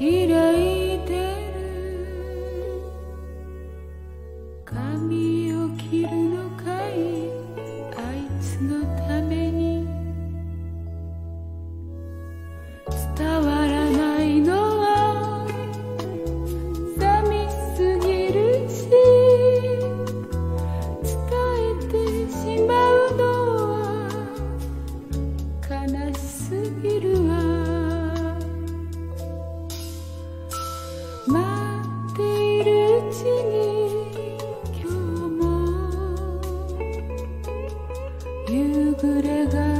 開いてる髪を切るのかいあいつのために伝わらないのは寂しすぎるし伝えてしまうのは悲しすぎるわ。夕暮れが